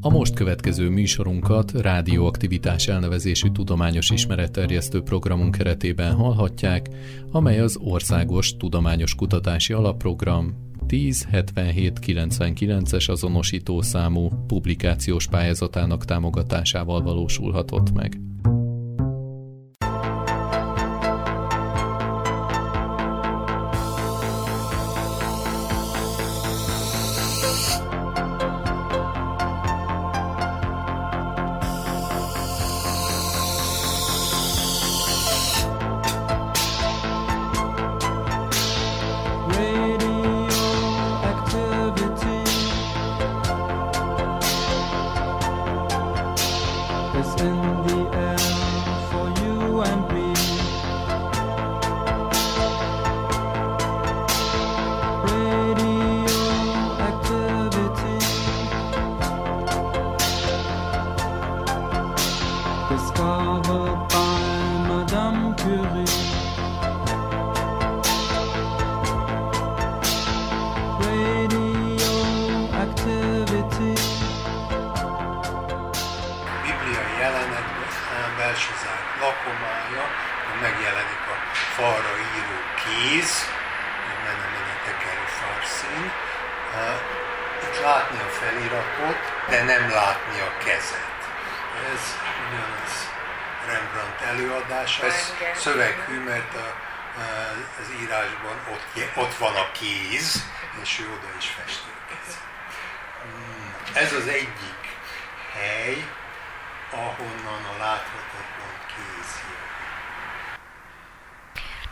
A most következő műsorunkat rádióaktivitás elnevezésű tudományos ismeretterjesztő programunk keretében hallhatják, amely az Országos Tudományos Kutatási Alapprogram 107799-es azonosító számú publikációs pályázatának támogatásával valósulhatott meg.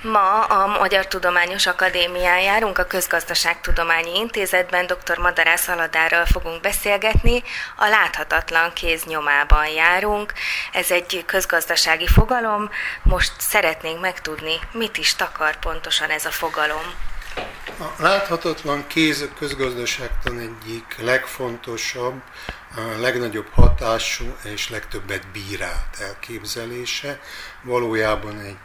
Ma a Magyar Tudományos Akadémián járunk, a Közgazdaságtudományi Intézetben dr. Madarász Aladárral fogunk beszélgetni. A láthatatlan kéz nyomában járunk. Ez egy közgazdasági fogalom. Most szeretnénk megtudni, mit is takar pontosan ez a fogalom. A láthatatlan kéz a közgazdaságtan egyik legfontosabb, a legnagyobb hatású és legtöbbet bírált elképzelése. Valójában egy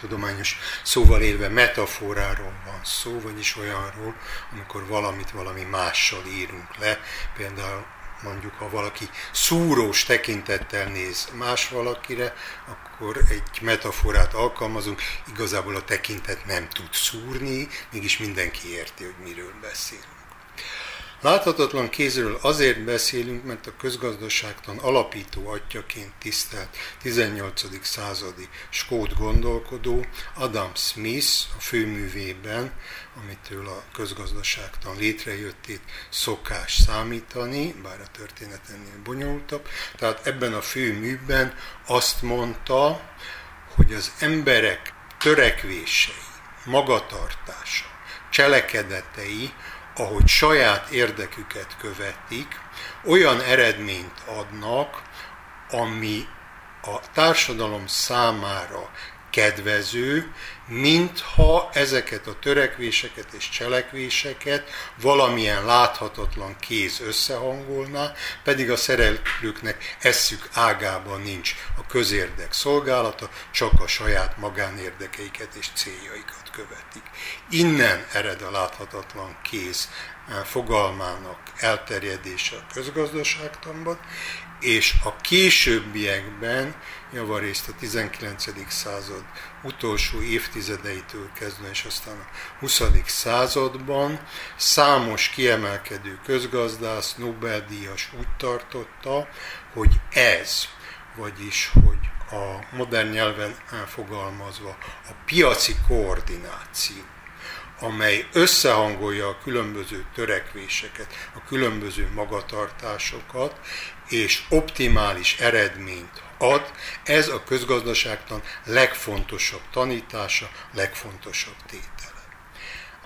tudományos szóval élve metaforáról van szó, vagyis olyanról, amikor valamit valami mással írunk le. Például mondjuk, ha valaki szúrós tekintettel néz más valakire, akkor egy metaforát alkalmazunk, igazából a tekintet nem tud szúrni, mégis mindenki érti, hogy miről beszélünk. Láthatatlan kézről azért beszélünk, mert a közgazdaságtan alapító atyaként tisztelt 18. századi skót gondolkodó Adam Smith a főművében, amitől a közgazdaságtan létrejöttét szokás számítani, bár a történet ennél bonyolultabb. Tehát ebben a főműben azt mondta, hogy az emberek törekvései, magatartása, cselekedetei ahogy saját érdeküket követik, olyan eredményt adnak, ami a társadalom számára kedvező, mintha ezeket a törekvéseket és cselekvéseket valamilyen láthatatlan kéz összehangolná, pedig a szereplőknek eszük ágában nincs a közérdek szolgálata, csak a saját magánérdekeiket és céljaikat követik. Innen ered a láthatatlan kéz eh, fogalmának elterjedése a közgazdaságtanban, és a későbbiekben, javarészt a 19. század utolsó évtizedeitől kezdve, és aztán a 20. században számos kiemelkedő közgazdász, Nobel-díjas úgy tartotta, hogy ez, vagyis hogy a modern nyelven elfogalmazva a piaci koordináció, amely összehangolja a különböző törekvéseket, a különböző magatartásokat, és optimális eredményt ad, ez a közgazdaságtan legfontosabb tanítása, legfontosabb tétele.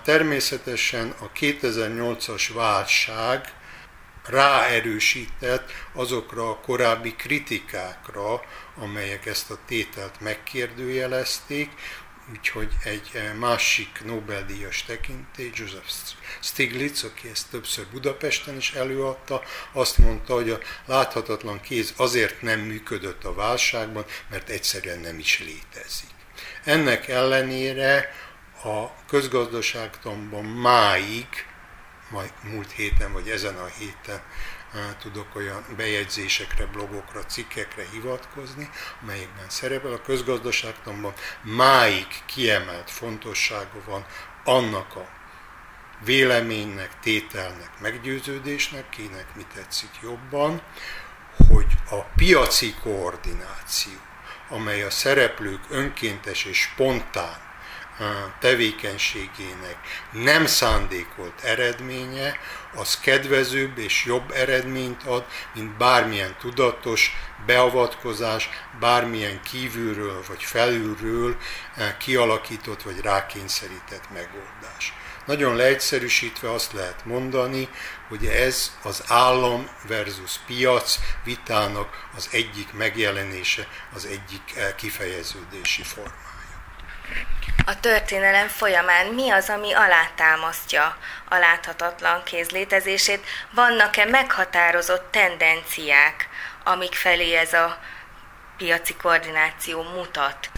Természetesen a 2008-as válság ráerősített azokra a korábbi kritikákra, amelyek ezt a tételt megkérdőjelezték, úgyhogy egy eh, másik Nobel-díjas tekintély, Joseph Stiglitz, aki ezt többször Budapesten is előadta, azt mondta, hogy a láthatatlan kéz azért nem működött a válságban, mert egyszerűen nem is létezik. Ennek ellenére a közgazdaságtanban máig majd múlt héten vagy ezen a héten tudok olyan bejegyzésekre, blogokra, cikkekre hivatkozni, amelyekben szerepel. A közgazdaságtanban máig kiemelt fontossága van annak a véleménynek, tételnek, meggyőződésnek, kinek mi tetszik jobban, hogy a piaci koordináció, amely a szereplők önkéntes és spontán tevékenységének nem szándékolt eredménye, az kedvezőbb és jobb eredményt ad, mint bármilyen tudatos beavatkozás, bármilyen kívülről vagy felülről kialakított vagy rákényszerített megoldás. Nagyon leegyszerűsítve azt lehet mondani, hogy ez az állam versus piac vitának az egyik megjelenése, az egyik kifejeződési formája. A történelem folyamán mi az, ami alátámasztja a láthatatlan kéz létezését? Vannak-e meghatározott tendenciák, amik felé ez a piaci koordináció mutat?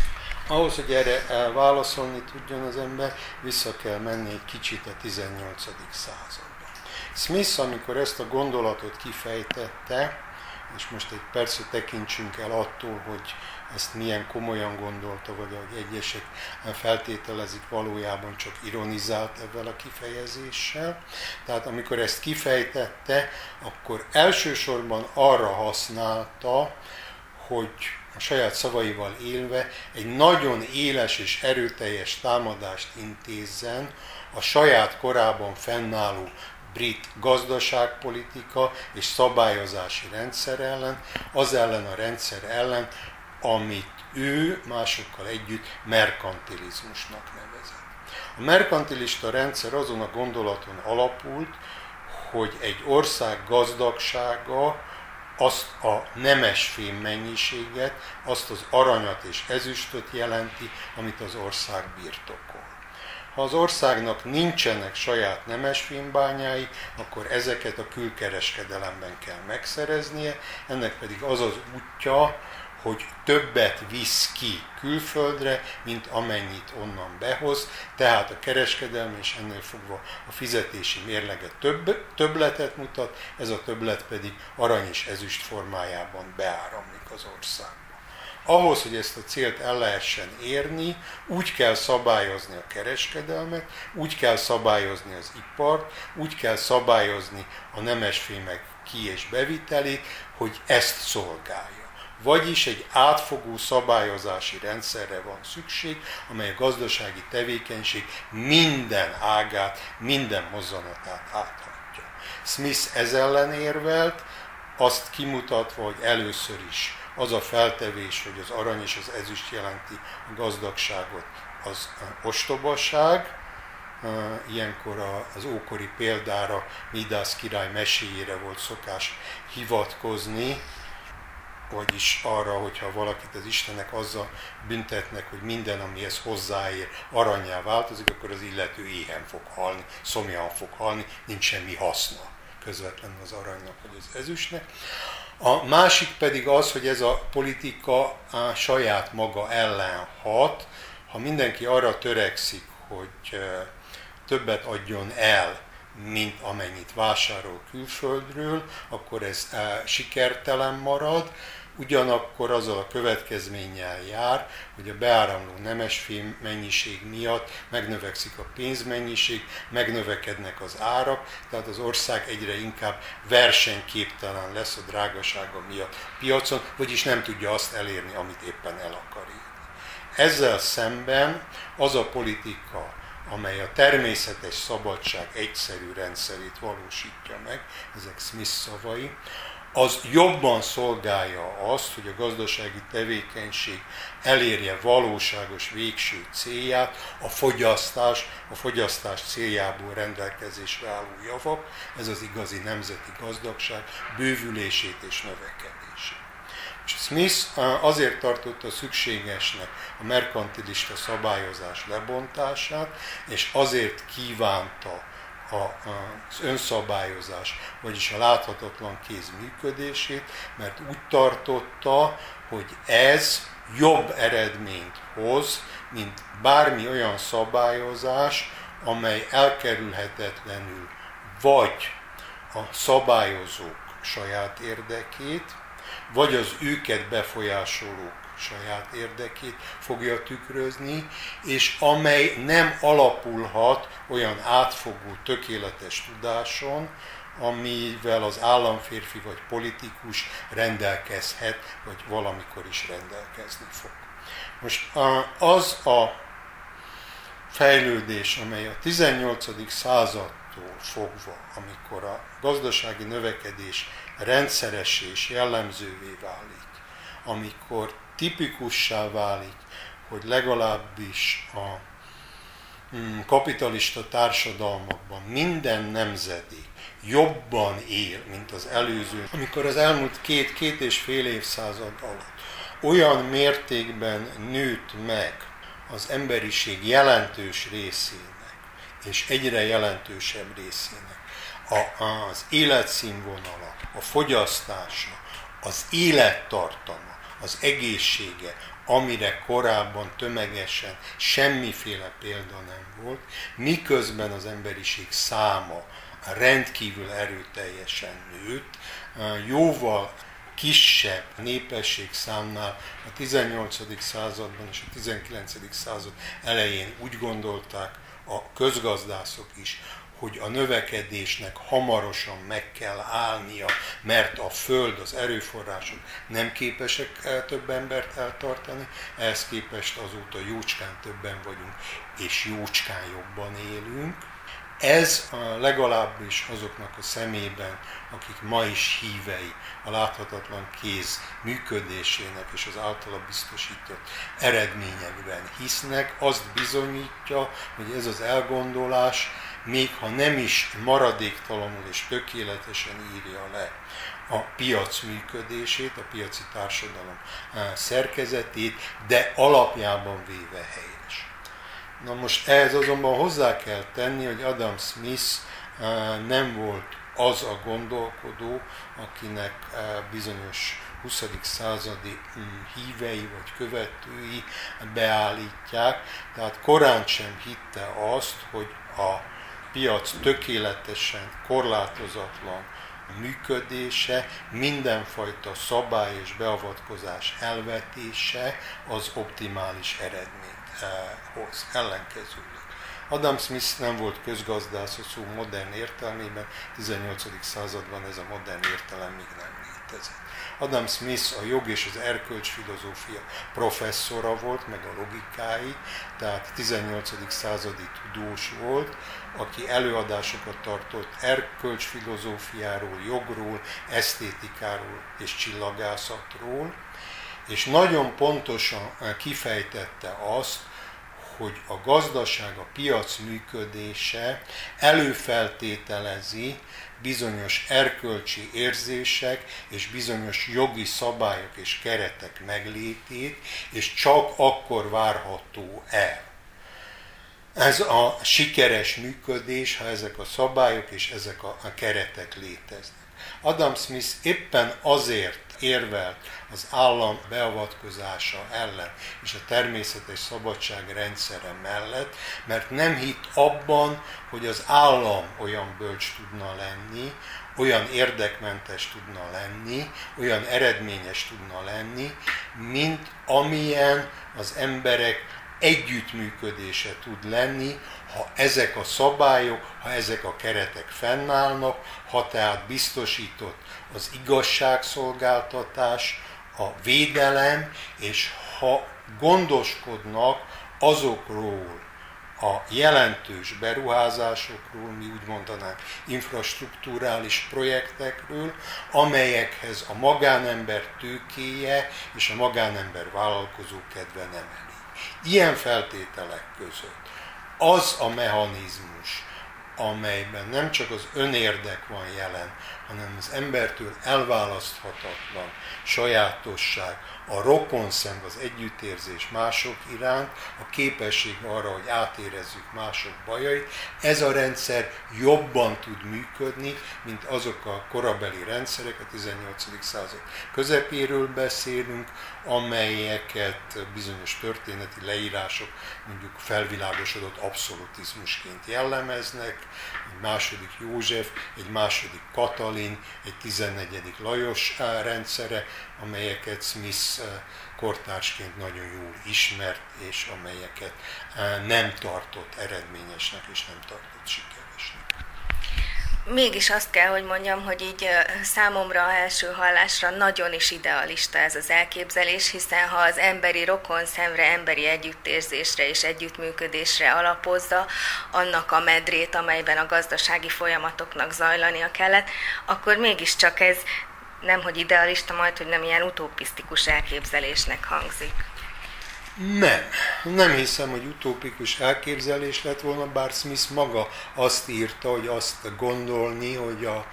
Ahhoz, hogy erre válaszolni tudjon az ember, vissza kell menni egy kicsit a 18. századba. Smith, amikor ezt a gondolatot kifejtette, és most egy percet tekintsünk el attól, hogy ezt milyen komolyan gondolta, vagy ahogy egyesek feltételezik, valójában csak ironizált ebben a kifejezéssel. Tehát amikor ezt kifejtette, akkor elsősorban arra használta, hogy a saját szavaival élve egy nagyon éles és erőteljes támadást intézzen a saját korában fennálló brit gazdaságpolitika és szabályozási rendszer ellen, az ellen a rendszer ellen, amit ő másokkal együtt merkantilizmusnak nevezett. A merkantilista rendszer azon a gondolaton alapult, hogy egy ország gazdagsága azt a nemesfém mennyiséget, azt az aranyat és ezüstöt jelenti, amit az ország birtokol. Ha az országnak nincsenek saját nemesfémbányái, akkor ezeket a külkereskedelemben kell megszereznie, ennek pedig az az útja, hogy többet visz ki külföldre, mint amennyit onnan behoz, tehát a kereskedelmi és ennél fogva a fizetési mérlege több, többletet mutat, ez a többlet pedig arany és ezüst formájában beáramlik az országba. Ahhoz, hogy ezt a célt el lehessen érni, úgy kell szabályozni a kereskedelmet, úgy kell szabályozni az ipart, úgy kell szabályozni a nemesfémek ki- és bevitelét, hogy ezt szolgálja. Vagyis egy átfogó szabályozási rendszerre van szükség, amely a gazdasági tevékenység minden ágát, minden mozzanatát áthatja. Smith ez ellen érvelt, azt kimutatva, hogy először is az a feltevés, hogy az arany és az ezüst jelenti a gazdagságot, az ostobaság, ilyenkor az ókori példára, Midász király meséjére volt szokás hivatkozni, vagyis arra, hogyha valakit az Istenek azzal büntetnek, hogy minden, amihez hozzáér, aranyá változik, akkor az illető éhen fog halni, szomjan fog halni, nincs semmi haszna. Közvetlenül az aranynak vagy az ezüstnek. A másik pedig az, hogy ez a politika a saját maga ellen hat, ha mindenki arra törekszik, hogy többet adjon el, mint amennyit vásárol külföldről, akkor ez sikertelen marad, ugyanakkor azzal a következménnyel jár, hogy a beáramló nemesfém mennyiség miatt megnövekszik a pénzmennyiség, megnövekednek az árak, tehát az ország egyre inkább versenyképtelen lesz a drágasága miatt piacon, vagyis nem tudja azt elérni, amit éppen el akar érni. Ezzel szemben az a politika, amely a természetes szabadság egyszerű rendszerét valósítja meg, ezek Smith szavai, az jobban szolgálja azt, hogy a gazdasági tevékenység elérje valóságos végső célját, a fogyasztás, a fogyasztás céljából rendelkezésre álló javak, ez az igazi nemzeti gazdagság bővülését és növekedését. És Smith azért tartotta szükségesnek a merkantilista szabályozás lebontását, és azért kívánta a, az önszabályozás, vagyis a láthatatlan kéz működését, mert úgy tartotta, hogy ez jobb eredményt hoz, mint bármi olyan szabályozás, amely elkerülhetetlenül vagy a szabályozók saját érdekét, vagy az őket befolyásolók saját érdekét fogja tükrözni, és amely nem alapulhat olyan átfogó, tökéletes tudáson, amivel az államférfi vagy politikus rendelkezhet, vagy valamikor is rendelkezni fog. Most az a fejlődés, amely a 18. századtól fogva, amikor a gazdasági növekedés rendszeres és jellemzővé válik, amikor tipikussá válik, hogy legalábbis a mm, kapitalista társadalmakban minden nemzedék jobban él, mint az előző, amikor az elmúlt két-két és fél évszázad alatt olyan mértékben nőtt meg az emberiség jelentős részének, és egyre jelentősebb részének a, az életszínvonala, a fogyasztása, az élettartama, az egészsége, amire korábban tömegesen semmiféle példa nem volt, miközben az emberiség száma rendkívül erőteljesen nőtt, jóval kisebb népesség számnál a 18. században és a 19. század elején úgy gondolták a közgazdászok is, hogy a növekedésnek hamarosan meg kell állnia, mert a föld, az erőforrások nem képesek több embert eltartani, ehhez képest azóta jócskán többen vagyunk, és jócskán jobban élünk. Ez legalábbis azoknak a szemében, akik ma is hívei a láthatatlan kéz működésének és az általa biztosított eredményekben hisznek, azt bizonyítja, hogy ez az elgondolás még ha nem is maradéktalanul és tökéletesen írja le a piac működését, a piaci társadalom eh, szerkezetét, de alapjában véve helyes. Na most ehhez azonban hozzá kell tenni, hogy Adam Smith eh, nem volt az a gondolkodó, akinek eh, bizonyos 20. századi mm, hívei vagy követői beállítják, tehát korán sem hitte azt, hogy a piac tökéletesen korlátozatlan működése, mindenfajta szabály és beavatkozás elvetése az optimális eredményt eh, hoz, ellenkezőleg. Adam Smith nem volt közgazdász a szó modern értelmében, 18. században ez a modern értelem még nem létezett. Adam Smith a jog és az erkölcs filozófia professzora volt, meg a logikái, tehát 18. századi tudós volt, aki előadásokat tartott erkölcs filozófiáról, jogról, esztétikáról és csillagászatról, és nagyon pontosan kifejtette azt, hogy a gazdaság, a piac működése előfeltételezi bizonyos erkölcsi érzések és bizonyos jogi szabályok és keretek meglétét, és csak akkor várható el. Ez a sikeres működés, ha ezek a szabályok és ezek a, keretek léteznek. Adam Smith éppen azért érvelt az állam beavatkozása ellen és a természetes szabadság rendszere mellett, mert nem hitt abban, hogy az állam olyan bölcs tudna lenni, olyan érdekmentes tudna lenni, olyan eredményes tudna lenni, mint amilyen az emberek együttműködése tud lenni, ha ezek a szabályok, ha ezek a keretek fennállnak, ha tehát biztosított az igazságszolgáltatás, a védelem, és ha gondoskodnak azokról a jelentős beruházásokról, mi úgy mondanánk infrastruktúrális projektekről, amelyekhez a magánember tőkéje és a magánember vállalkozó kedve nem elég. Ilyen feltételek között az a mechanizmus, amelyben nem csak az önérdek van jelen, hanem az embertől elválaszthatatlan sajátosság, a rokonszem, az együttérzés mások iránt, a képesség arra, hogy átérezzük mások bajait, ez a rendszer jobban tud működni, mint azok a korabeli rendszerek, a 18. század közepéről beszélünk, amelyeket bizonyos történeti leírások mondjuk felvilágosodott abszolutizmusként jellemeznek, egy második József, egy második Katalin, egy 14. Lajos rendszere, amelyeket Smith kortársként nagyon jól ismert, és amelyeket nem tartott eredményesnek, és nem tartott sikeresnek. Mégis azt kell, hogy mondjam, hogy így számomra első hallásra nagyon is idealista ez az elképzelés, hiszen ha az emberi rokon szemre, emberi együttérzésre és együttműködésre alapozza annak a medrét, amelyben a gazdasági folyamatoknak zajlania kellett, akkor mégiscsak ez nem hogy idealista, majd hogy nem ilyen utopisztikus elképzelésnek hangzik. Nem, nem hiszem, hogy utópikus elképzelés lett volna, bár Smith maga azt írta, hogy azt gondolni, hogy a, a,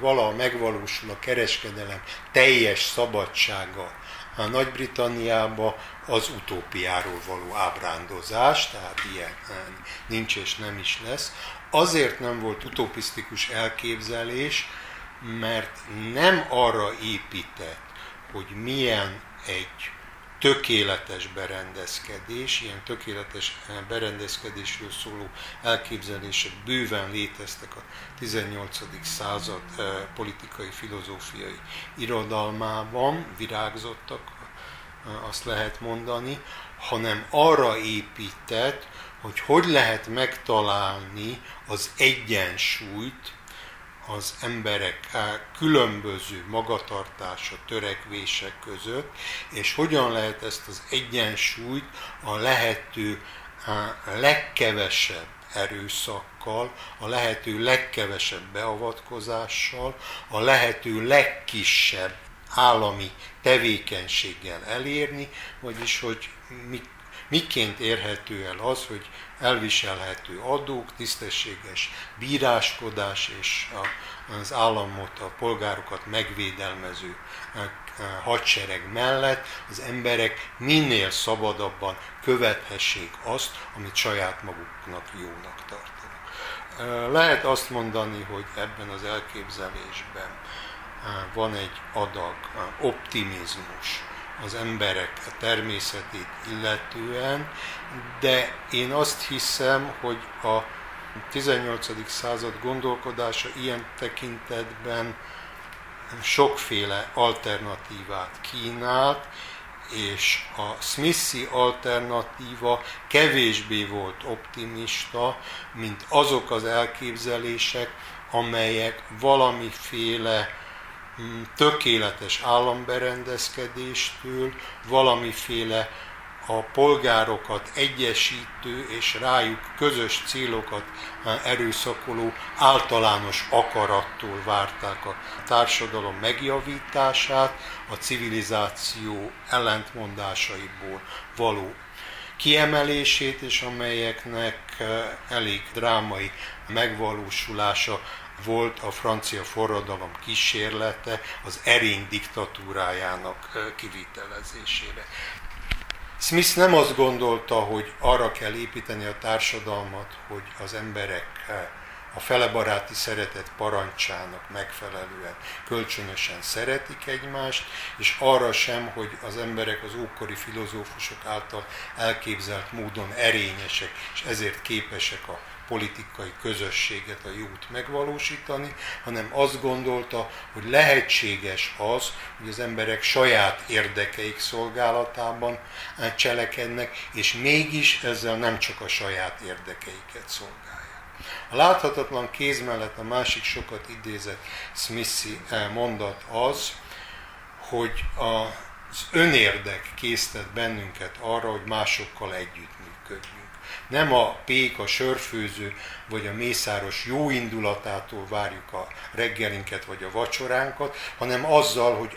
vala megvalósul a kereskedelem teljes szabadsága a Nagy-Britanniába az utópiáról való ábrándozás, tehát ilyen nincs és nem is lesz. Azért nem volt utopisztikus elképzelés, mert nem arra épített, hogy milyen egy tökéletes berendezkedés, ilyen tökéletes berendezkedésről szóló elképzelések bőven léteztek a 18. század eh, politikai, filozófiai irodalmában, virágzottak, eh, azt lehet mondani, hanem arra épített, hogy hogy lehet megtalálni az egyensúlyt az emberek különböző magatartása, törekvések között, és hogyan lehet ezt az egyensúlyt a lehető legkevesebb erőszakkal, a lehető legkevesebb beavatkozással, a lehető legkisebb állami tevékenységgel elérni, vagyis hogy mit miként érhető el az, hogy elviselhető adók, tisztességes bíráskodás és az államot, a polgárokat megvédelmező hadsereg mellett az emberek minél szabadabban követhessék azt, amit saját maguknak jónak tartanak. Lehet azt mondani, hogy ebben az elképzelésben van egy adag optimizmus, az emberek természetét illetően, de én azt hiszem, hogy a 18. század gondolkodása ilyen tekintetben sokféle alternatívát kínált, és a Smithy alternatíva kevésbé volt optimista, mint azok az elképzelések, amelyek valamiféle tökéletes államberendezkedéstől valamiféle a polgárokat egyesítő és rájuk közös célokat eh, erőszakoló általános akarattól várták a társadalom megjavítását, a civilizáció ellentmondásaiból való kiemelését, és amelyeknek eh, elég drámai megvalósulása volt a francia forradalom kísérlete az erény diktatúrájának kivitelezésére. Smith nem azt gondolta, hogy arra kell építeni a társadalmat, hogy az emberek a felebaráti szeretet parancsának megfelelően kölcsönösen szeretik egymást, és arra sem, hogy az emberek az ókori filozófusok által elképzelt módon erényesek, és ezért képesek a politikai közösséget, a jót megvalósítani, hanem azt gondolta, hogy lehetséges az, hogy az emberek saját érdekeik szolgálatában cselekednek, és mégis ezzel nem csak a saját érdekeiket szolgálják. A láthatatlan kéz mellett a másik sokat idézett Smithy mondat az, hogy az önérdek késztet bennünket arra, hogy másokkal együttműködjünk nem a pék, a sörfőző vagy a mészáros jó indulatától várjuk a reggelinket vagy a vacsoránkat, hanem azzal, hogy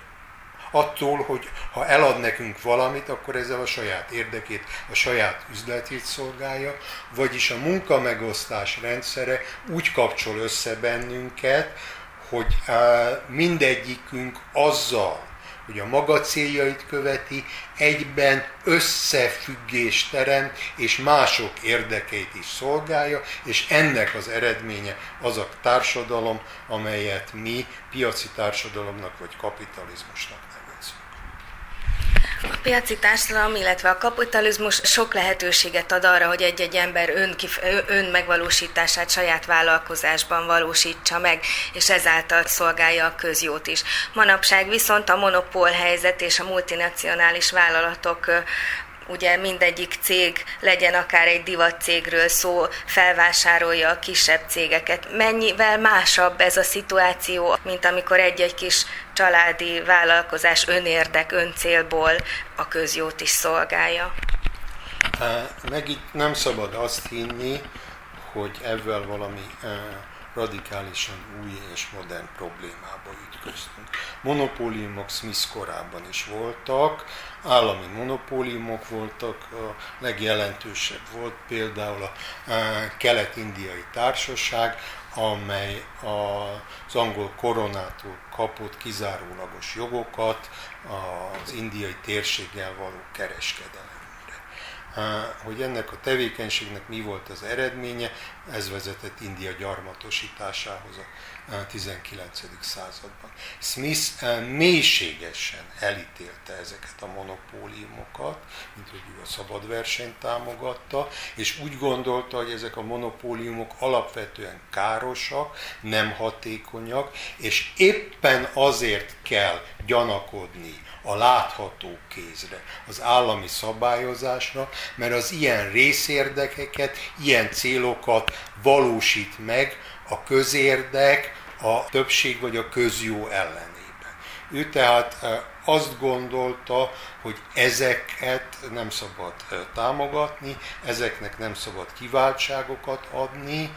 attól, hogy ha elad nekünk valamit, akkor ezzel a saját érdekét, a saját üzletét szolgálja, vagyis a munkamegosztás rendszere úgy kapcsol össze bennünket, hogy mindegyikünk azzal, hogy a maga céljait követi, egyben összefüggést teremt, és mások érdekeit is szolgálja, és ennek az eredménye az a társadalom, amelyet mi piaci társadalomnak vagy kapitalizmusnak a piaci társadalom, illetve a kapitalizmus sok lehetőséget ad arra, hogy egy-egy ember ön, ön megvalósítását saját vállalkozásban valósítsa meg, és ezáltal szolgálja a közjót is. Manapság viszont a monopól helyzet és a multinacionális vállalatok ugye mindegyik cég, legyen akár egy divat cégről szó, felvásárolja a kisebb cégeket. Mennyivel másabb ez a szituáció, mint amikor egy-egy kis családi vállalkozás önérdek, öncélból a közjót is szolgálja? Meg itt nem szabad azt hinni, hogy ezzel valami radikálisan új és modern problémába ütköztünk. Monopóliumok Smith korában is voltak, állami monopóliumok voltak, a legjelentősebb volt például a kelet-indiai társaság, amely az angol koronától kapott kizárólagos jogokat az indiai térséggel való kereskedelem hogy ennek a tevékenységnek mi volt az eredménye, ez vezetett India gyarmatosításához a 19. században. Smith mélységesen elítélte ezeket a monopóliumokat, mint hogy ő a szabad versenyt támogatta, és úgy gondolta, hogy ezek a monopóliumok alapvetően károsak, nem hatékonyak, és éppen azért kell gyanakodni a látható kézre, az állami szabályozásra, mert az ilyen részérdekeket, ilyen célokat valósít meg a közérdek, a többség vagy a közjó ellenében. Ő tehát azt gondolta, hogy ezeket nem szabad támogatni, ezeknek nem szabad kiváltságokat adni,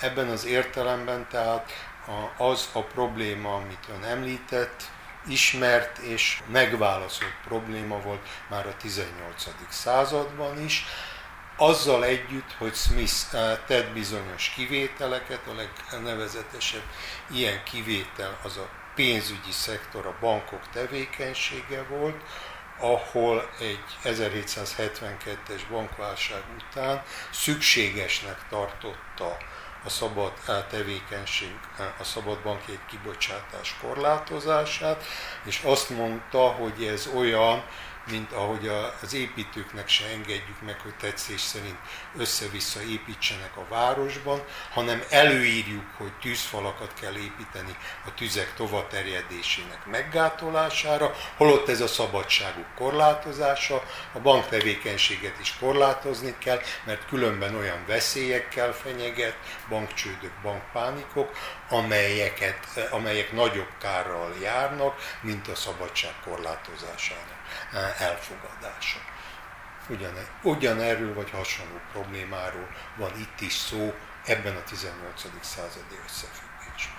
ebben az értelemben tehát az a probléma, amit ön említett, ismert és megválaszolt probléma volt már a 18. században is, azzal együtt, hogy Smith eh, tett bizonyos kivételeket, a legnevezetesebb ilyen kivétel az a pénzügyi szektor, a bankok tevékenysége volt, ahol egy 1772-es bankválság után szükségesnek tartotta a szabad tevékenység, a szabad banki kibocsátás korlátozását, és azt mondta, hogy ez olyan, mint ahogy az építőknek se engedjük meg, hogy tetszés szerint össze-vissza építsenek a városban, hanem előírjuk, hogy tűzfalakat kell építeni a tüzek tovaterjedésének meggátolására, holott ez a szabadságuk korlátozása, a banktevékenységet is korlátozni kell, mert különben olyan veszélyekkel fenyeget, bankcsődök, bankpánikok, amelyeket, amelyek nagyobb kárral járnak, mint a szabadság korlátozásának elfogadása. Ugyan, ugyanerről vagy hasonló problémáról van itt is szó ebben a 18. századi összefüggésben.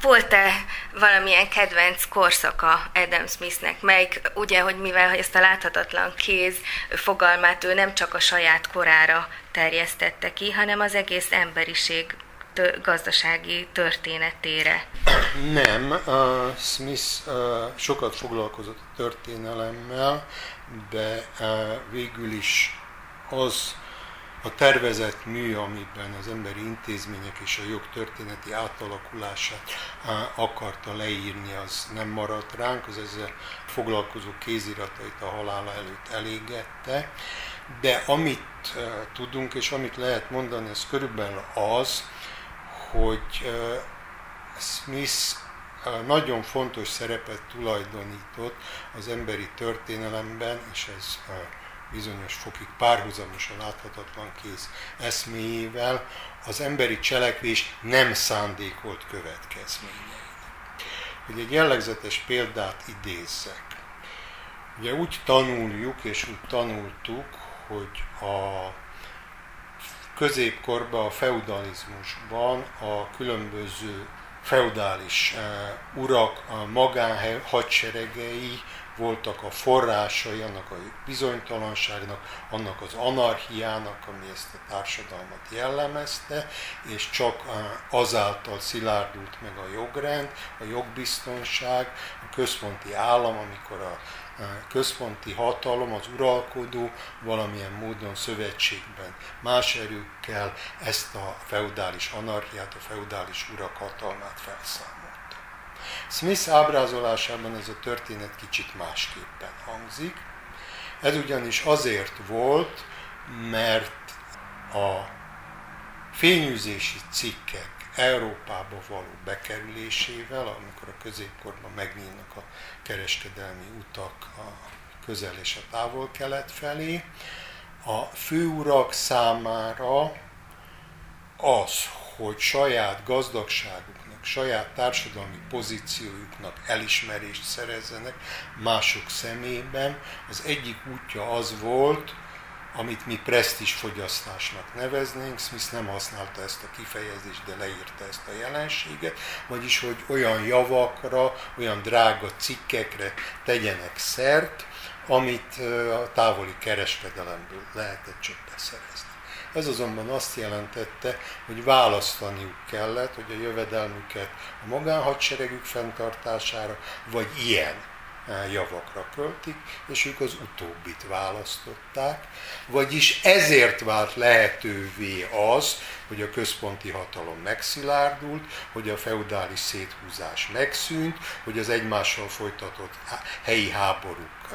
Volt-e valamilyen kedvenc korszaka Adam Smithnek, melyik ugye, hogy mivel ezt a láthatatlan kéz fogalmát ő nem csak a saját korára terjesztette ki, hanem az egész emberiség gazdasági történetére? Nem, uh, Smith uh, sokat foglalkozott a történelemmel, de uh, végül is az a tervezett mű, amiben az emberi intézmények és a jog történeti átalakulását akarta leírni, az nem maradt ránk, az ezzel foglalkozó kéziratait a halála előtt elégette. De amit tudunk, és amit lehet mondani, ez körülbelül az, hogy Smith nagyon fontos szerepet tulajdonított az emberi történelemben, és ez bizonyos fokig párhuzamosan láthatatlan kész eszméjével, az emberi cselekvés nem szándékolt következményeinek. Hogy egy jellegzetes példát idézzek. Ugye úgy tanuljuk, és úgy tanultuk, hogy a középkorban, a feudalizmusban a különböző feudális uh, urak, a magánhadseregei voltak a forrásai annak a bizonytalanságnak, annak az anarchiának, ami ezt a társadalmat jellemezte, és csak azáltal szilárdult meg a jogrend, a jogbiztonság, a központi állam, amikor a központi hatalom, az uralkodó valamilyen módon szövetségben más erőkkel ezt a feudális anarchiát, a feudális urak hatalmát felszámolta. Smith ábrázolásában ez a történet kicsit másképpen hangzik. Ez ugyanis azért volt, mert a fényűzési cikkek Európába való bekerülésével, amikor a középkorban megnyílnak a kereskedelmi utak a közel és a távol-kelet felé, a főurak számára az, hogy saját gazdagságuknak, saját társadalmi pozíciójuknak elismerést szerezzenek mások szemében, az egyik útja az volt, amit mi presztis fogyasztásnak neveznénk, Smith nem használta ezt a kifejezést, de leírta ezt a jelenséget, vagyis, hogy olyan javakra, olyan drága cikkekre tegyenek szert, amit a távoli kereskedelemből lehetett csak beszerezni. Ez azonban azt jelentette, hogy választaniuk kellett, hogy a jövedelmüket a magánhadseregük fenntartására, vagy ilyen javakra költik, és ők az utóbbit választották, vagyis ezért vált lehetővé az, hogy a központi hatalom megszilárdult, hogy a feudális széthúzás megszűnt, hogy az egymással folytatott helyi háborúk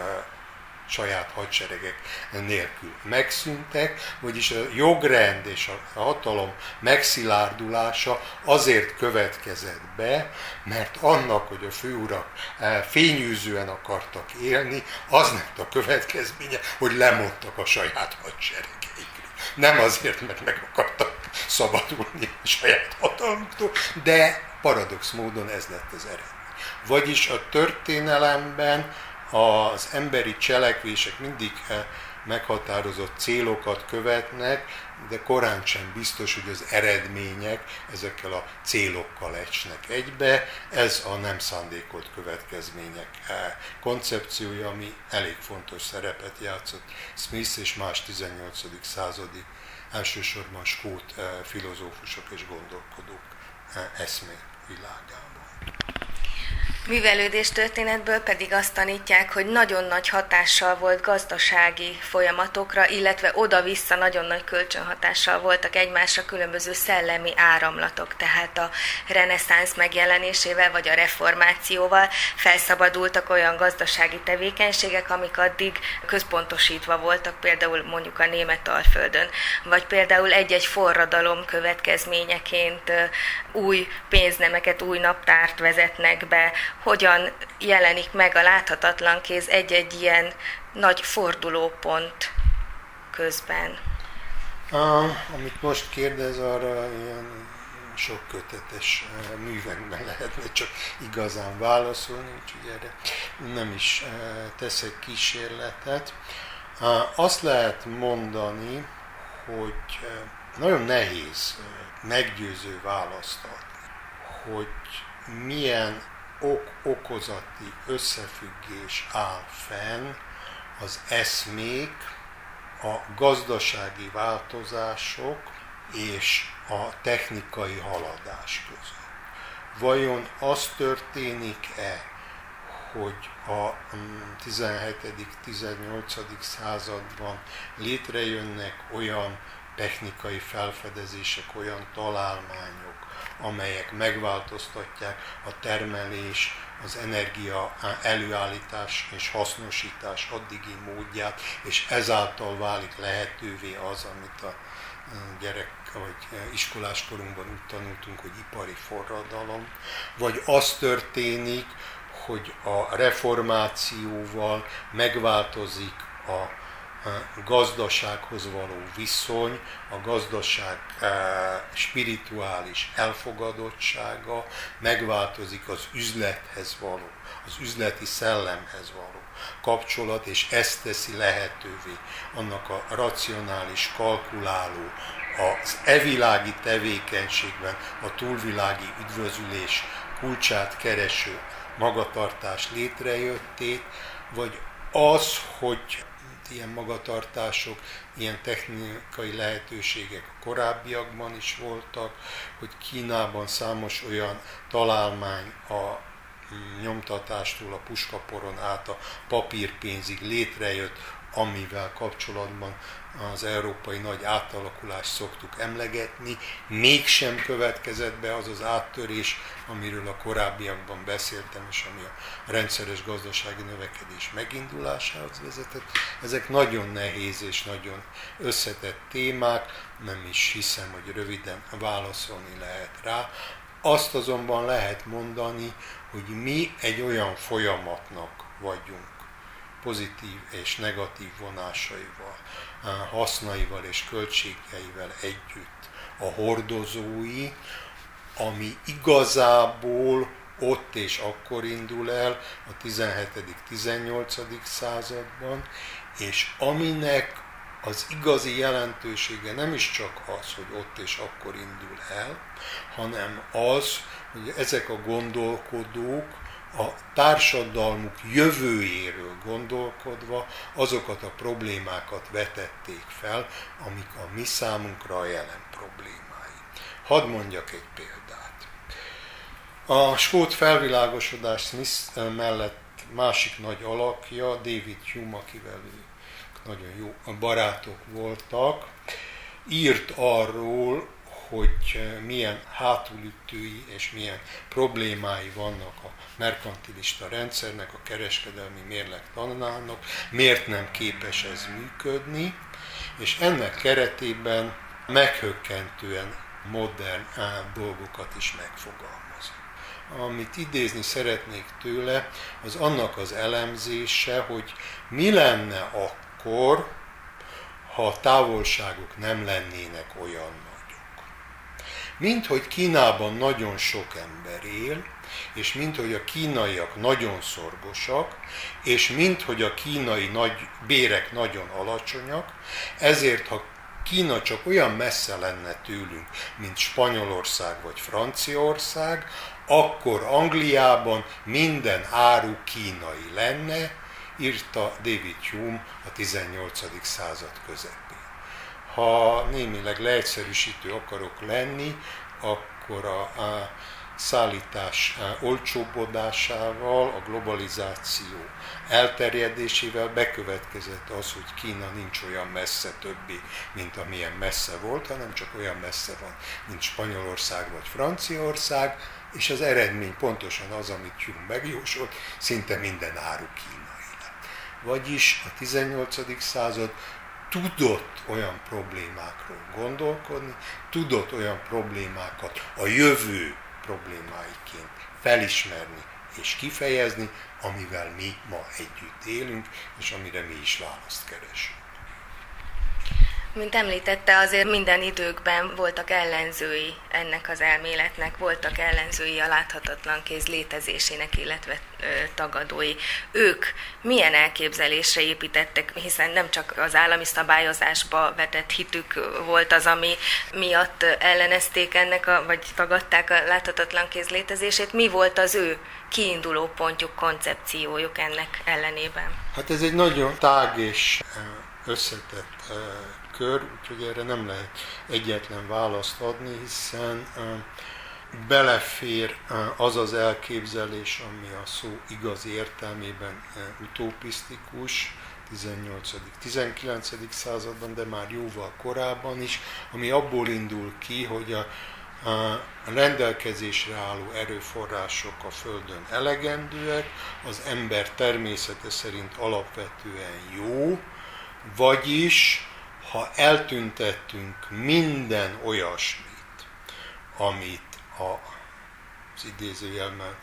saját hadseregek nélkül megszűntek, vagyis a jogrend és a hatalom megszilárdulása azért következett be, mert annak, hogy a főurak eh, fényűzően akartak élni, az lett a következménye, hogy lemondtak a saját hadseregeikről. Nem azért, mert meg akartak szabadulni a saját hatalmuktól, de paradox módon ez lett az eredmény. Vagyis a történelemben az emberi cselekvések mindig eh, meghatározott célokat követnek, de korán sem biztos, hogy az eredmények ezekkel a célokkal esnek egybe. Ez a nem szándékolt következmények eh, koncepciója, ami elég fontos szerepet játszott Smith és más 18. századi, elsősorban skót eh, filozófusok és gondolkodók eszmé világában. Művelődés történetből pedig azt tanítják, hogy nagyon nagy hatással volt gazdasági folyamatokra, illetve oda-vissza nagyon nagy kölcsönhatással voltak egymásra különböző szellemi áramlatok, tehát a reneszánsz megjelenésével vagy a reformációval felszabadultak olyan gazdasági tevékenységek, amik addig központosítva voltak, például mondjuk a német alföldön, vagy például egy-egy forradalom következményeként új pénznemeket, új naptárt vezetnek be, hogyan jelenik meg a láthatatlan kéz egy-egy ilyen nagy fordulópont közben? Ah, amit most kérdez, arra ilyen sok kötetes művekben lehetne csak igazán válaszolni, úgyhogy erre nem is teszek kísérletet. Azt lehet mondani, hogy nagyon nehéz meggyőző választ adni, hogy milyen ok-okozati összefüggés áll fenn az eszmék, a gazdasági változások és a technikai haladás között. Vajon az történik-e, hogy a 17.-18. Mm, században létrejönnek olyan technikai felfedezések, olyan találmányok, amelyek megváltoztatják a termelés, az energia előállítás és hasznosítás addigi módját, és ezáltal válik lehetővé az, amit a gyerek vagy iskoláskorunkban úgy tanultunk, hogy ipari forradalom, vagy az történik, hogy a reformációval megváltozik a gazdasághoz való viszony, a gazdaság e, spirituális elfogadottsága megváltozik az üzlethez való, az üzleti szellemhez való kapcsolat, és ezt teszi lehetővé annak a racionális, kalkuláló, az evilági tevékenységben a túlvilági üdvözülés kulcsát kereső magatartás létrejöttét, vagy az, hogy ilyen magatartások, ilyen technikai lehetőségek a korábbiakban is voltak, hogy Kínában számos olyan találmány a nyomtatástól a puskaporon át a papírpénzig létrejött, amivel kapcsolatban az európai nagy átalakulást szoktuk emlegetni, mégsem következett be az az áttörés, amiről a korábbiakban beszéltem, és ami a rendszeres gazdasági növekedés megindulásához vezetett. Ezek nagyon nehéz és nagyon összetett témák, nem is hiszem, hogy röviden válaszolni lehet rá. Azt azonban lehet mondani, hogy mi egy olyan folyamatnak vagyunk pozitív és negatív vonásaival, hasznaival és költségeivel együtt a hordozói, ami igazából ott és akkor indul el a 17.-18. században, és aminek az igazi jelentősége nem is csak az, hogy ott és akkor indul el, hanem az, hogy ezek a gondolkodók a társadalmuk jövőjéről gondolkodva azokat a problémákat vetették fel, amik a mi számunkra a jelen problémái. Hadd mondjak egy példát. A skót felvilágosodás Smith mellett másik nagy alakja, David Hume, akivel nagyon jó barátok voltak, írt arról, hogy milyen hátulütői és milyen problémái vannak a merkantilista rendszernek, a kereskedelmi mérleg tanának, miért nem képes ez működni, és ennek keretében meghökkentően modern dolgokat is megfogalmaz. Amit idézni szeretnék tőle, az annak az elemzése, hogy mi lenne akkor, ha a távolságok nem lennének olyan nagyok. Mint hogy Kínában nagyon sok ember él, és mint hogy a kínaiak nagyon szorgosak, és mint hogy a kínai nagy, bérek nagyon alacsonyak, ezért ha Kína csak olyan messze lenne tőlünk, mint Spanyolország vagy Franciaország, akkor Angliában minden áru kínai lenne, írta David Hume a 18. század közepén. Ha némileg leegyszerűsítő akarok lenni, akkor a, a szállítás olcsóbbodásával, a globalizáció elterjedésével bekövetkezett az, hogy Kína nincs olyan messze többi, mint amilyen messze volt, hanem csak olyan messze van, mint Spanyolország vagy Franciaország, és az eredmény pontosan az, amit Hume megjósolt, szinte minden áru kínai. Vagyis a 18. század tudott olyan problémákról gondolkodni, tudott olyan problémákat a jövő problémáiként felismerni és kifejezni, amivel mi ma együtt élünk, és amire mi is választ keresünk. Mint említette, azért minden időkben voltak ellenzői ennek az elméletnek, voltak ellenzői a láthatatlan kéz létezésének, illetve ö, tagadói. Ők milyen elképzelésre építettek, hiszen nem csak az állami szabályozásba vetett hitük volt az, ami miatt ellenezték ennek, a, vagy tagadták a láthatatlan kéz létezését. Mi volt az ő kiinduló pontjuk, koncepciójuk ennek ellenében? Hát ez egy nagyon tág és összetett kör, úgyhogy erre nem lehet egyetlen választ adni, hiszen belefér az az elképzelés, ami a szó igazi értelmében utopisztikus, 18.-19. században, de már jóval korábban is, ami abból indul ki, hogy a, a rendelkezésre álló erőforrások a Földön elegendőek, az ember természete szerint alapvetően jó, vagyis ha eltüntettünk minden olyasmit, amit a az idézőjelben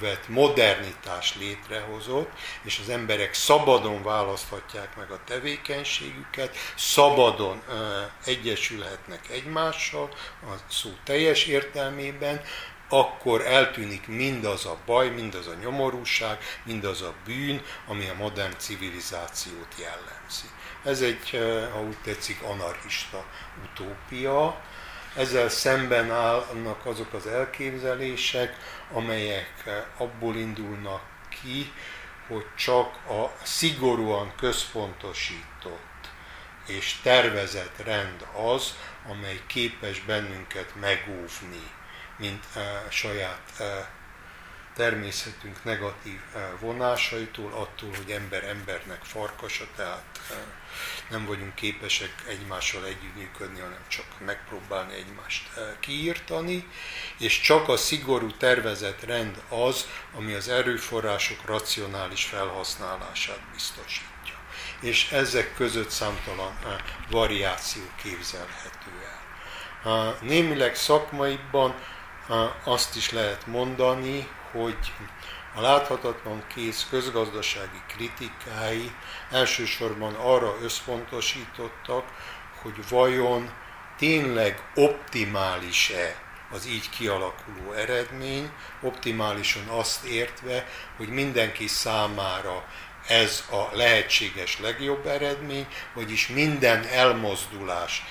vett modernitás létrehozott, és az emberek szabadon választhatják meg a tevékenységüket, szabadon egyesülhetnek egymással, a szó teljes értelmében, akkor eltűnik mindaz a baj, mindaz a nyomorúság, mindaz a bűn, ami a modern civilizációt jellemzi. Ez egy, eh, ha úgy tetszik, anarchista utópia. Ezzel szemben állnak azok az elképzelések, amelyek eh, abból indulnak ki, hogy csak a szigorúan központosított és tervezett rend az, amely képes bennünket megóvni, mint uh, saját uh, természetünk negatív uh, vonásaitól, attól, hogy ember embernek farkasa, tehát uh, nem vagyunk képesek egymással együttműködni, hanem csak megpróbálni egymást eh, kiírtani, és csak a szigorú tervezett rend az, ami az erőforrások racionális felhasználását biztosítja. És ezek között számtalan eh, variáció képzelhető el. Némileg szakmaiban eh, azt is lehet mondani, hogy a láthatatlan kéz közgazdasági kritikái elsősorban arra összpontosítottak, hogy vajon tényleg optimális-e az így kialakuló eredmény, optimálisan azt értve, hogy mindenki számára ez a lehetséges legjobb eredmény, vagyis minden elmozdulás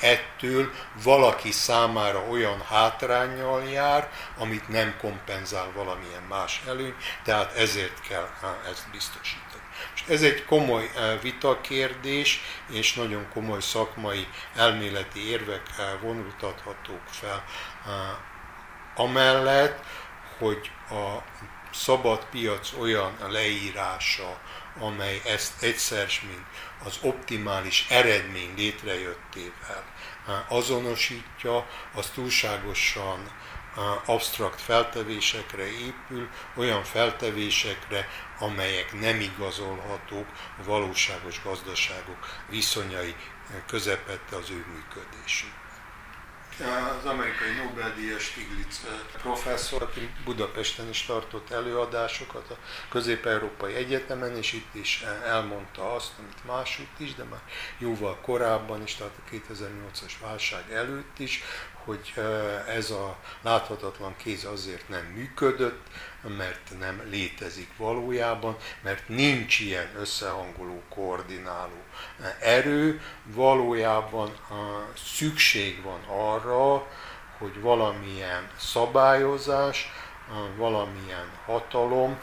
ettől valaki számára olyan hátrányjal jár, amit nem kompenzál valamilyen más előny, tehát ezért kell ezt biztosítani. És ez egy komoly vitakérdés, és nagyon komoly szakmai elméleti érvek vonultathatók fel amellett, hogy a szabad piac olyan leírása, amely ezt egyszer, mint az optimális eredmény létrejöttével azonosítja, az túlságosan absztrakt feltevésekre épül, olyan feltevésekre, amelyek nem igazolhatók a valóságos gazdaságok viszonyai közepette az ő működésük az amerikai Nobel-díjas Stiglitz professzor, aki Budapesten is tartott előadásokat a Közép-Európai Egyetemen, és itt is elmondta azt, amit másútt is, de már jóval korábban is, tehát a 2008-as válság előtt is, hogy ez a láthatatlan kéz azért nem működött, mert nem létezik valójában, mert nincs ilyen összehangoló, koordináló erő, valójában szükség van arra, hogy valamilyen szabályozás, valamilyen hatalom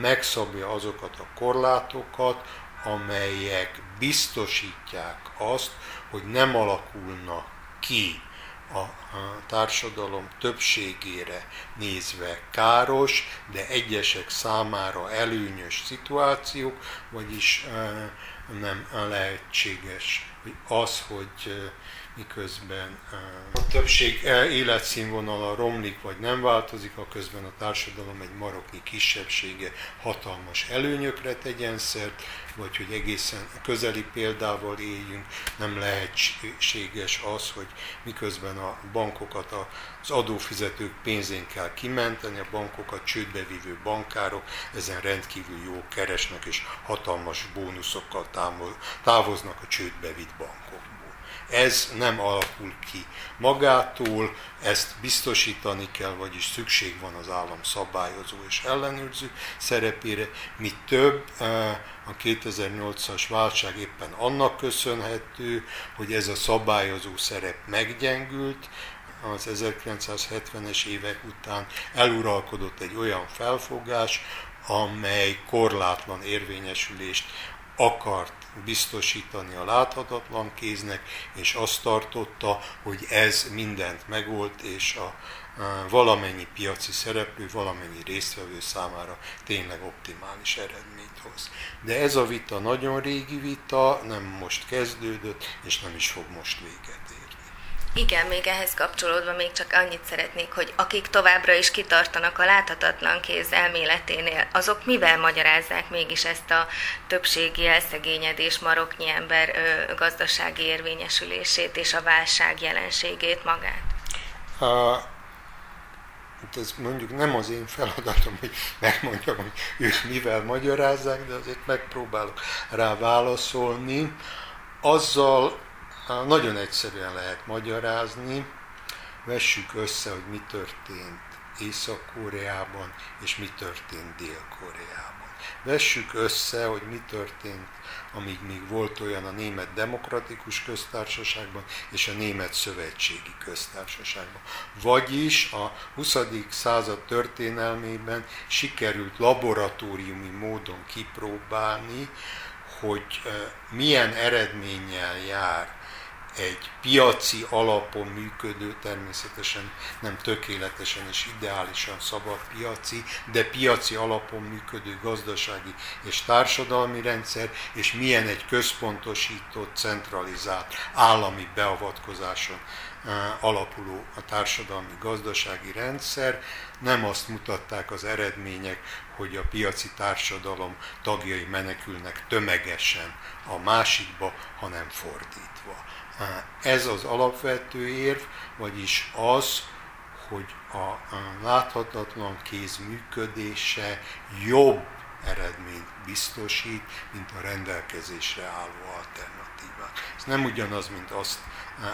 megszabja azokat a korlátokat, amelyek biztosítják azt, hogy nem alakulna ki a, társadalom többségére nézve káros, de egyesek számára előnyös szituációk, vagyis nem lehetséges az, hogy miközben a többség életszínvonala romlik vagy nem változik, a közben a társadalom egy maroknyi kisebbsége hatalmas előnyökre tegyen szert, vagy hogy egészen közeli példával éljünk, nem lehetséges az, hogy miközben a bankokat az adófizetők pénzén kell kimenteni, a bankokat csődbe vívő bankárok ezen rendkívül jó keresnek és hatalmas bónuszokkal távoznak a csődbe vitt bankok ez nem alakul ki magától, ezt biztosítani kell, vagyis szükség van az állam szabályozó és ellenőrző szerepére. Mi több, eh, a 2008-as válság éppen annak köszönhető, hogy ez a szabályozó szerep meggyengült, az 1970-es évek után eluralkodott egy olyan felfogás, amely korlátlan érvényesülést akart biztosítani a láthatatlan kéznek, és azt tartotta, hogy ez mindent megold, és a, a valamennyi piaci szereplő, valamennyi résztvevő számára tényleg optimális eredményt hoz. De ez a vita nagyon régi vita, nem most kezdődött, és nem is fog most véget igen, még ehhez kapcsolódva még csak annyit szeretnék, hogy akik továbbra is kitartanak a láthatatlan kéz elméleténél, azok mivel magyarázzák mégis ezt a többségi elszegényedés maroknyi ember ö, gazdasági érvényesülését és a válság jelenségét magát? Uh, ez mondjuk nem az én feladatom, hogy megmondjam, hogy ők mivel magyarázzák, de azért megpróbálok rá válaszolni. Azzal nagyon egyszerűen lehet magyarázni. Vessük össze, hogy mi történt Észak-Koreában, és mi történt Dél-Koreában. Vessük össze, hogy mi történt, amíg még volt olyan a Német Demokratikus Köztársaságban és a Német Szövetségi Köztársaságban. Vagyis a 20. század történelmében sikerült laboratóriumi módon kipróbálni, hogy milyen eredménnyel jár egy piaci alapon működő, természetesen nem tökéletesen és ideálisan szabad piaci, de piaci alapon működő gazdasági és társadalmi rendszer, és milyen egy központosított, centralizált állami beavatkozáson alapuló a társadalmi gazdasági rendszer. Nem azt mutatták az eredmények, hogy a piaci társadalom tagjai menekülnek tömegesen a másikba, hanem fordítva. Ez az alapvető érv, vagyis az, hogy a láthatatlan kéz működése jobb eredményt biztosít, mint a rendelkezésre álló alternatívák. Ez nem ugyanaz, mint azt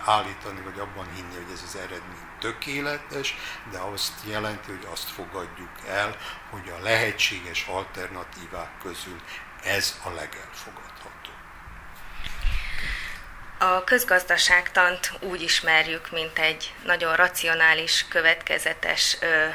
állítani, vagy abban hinni, hogy ez az eredmény tökéletes, de azt jelenti, hogy azt fogadjuk el, hogy a lehetséges alternatívák közül ez a legelfogadóbb. A közgazdaságtant úgy ismerjük, mint egy nagyon racionális, következetes ö,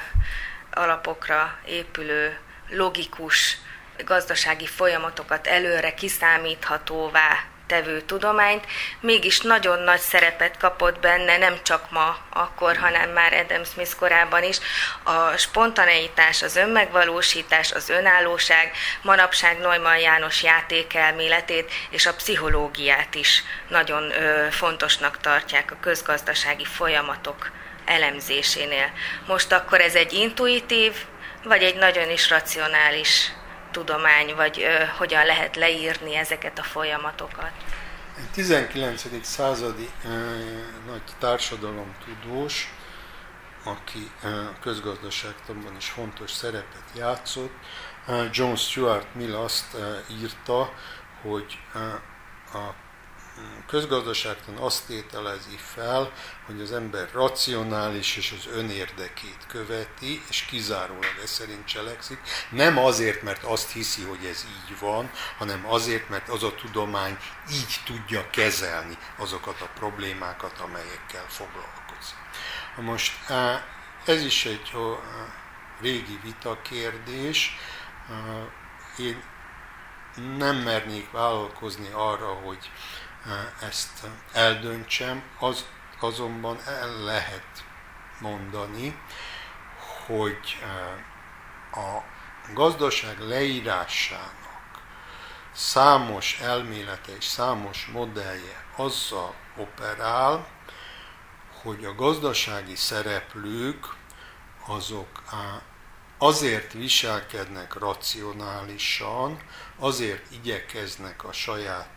alapokra épülő, logikus gazdasági folyamatokat előre kiszámíthatóvá tevő tudományt, mégis nagyon nagy szerepet kapott benne, nem csak ma, akkor, hanem már Adam Smith korában is, a spontaneitás, az önmegvalósítás, az önállóság, manapság Neumann János játékelméletét és a pszichológiát is nagyon ö, fontosnak tartják a közgazdasági folyamatok elemzésénél. Most akkor ez egy intuitív, vagy egy nagyon is racionális tudomány, vagy ö, hogyan lehet leírni ezeket a folyamatokat? Egy 19. századi ö, nagy társadalomtudós, aki a közgazdaságtanban is fontos szerepet játszott, John Stuart Mill azt írta, hogy a közgazdaságtan azt tételezi fel, hogy az ember racionális és az önérdekét követi, és kizárólag ez szerint cselekszik, nem azért, mert azt hiszi, hogy ez így van, hanem azért, mert az a tudomány így tudja kezelni azokat a problémákat, amelyekkel foglalkozik. Most ez is egy régi vitakérdés. Én nem mernék vállalkozni arra, hogy ezt eldöntsem, az azonban el lehet mondani, hogy a gazdaság leírásának számos elmélete és számos modellje azzal operál, hogy a gazdasági szereplők azok azért viselkednek racionálisan, azért igyekeznek a saját